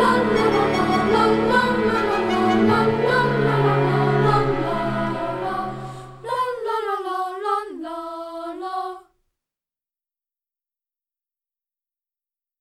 I'll never